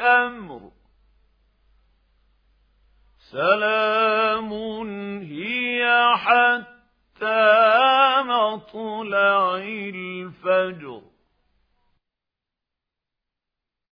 أمر سلام هي حتى مطلع الفجر.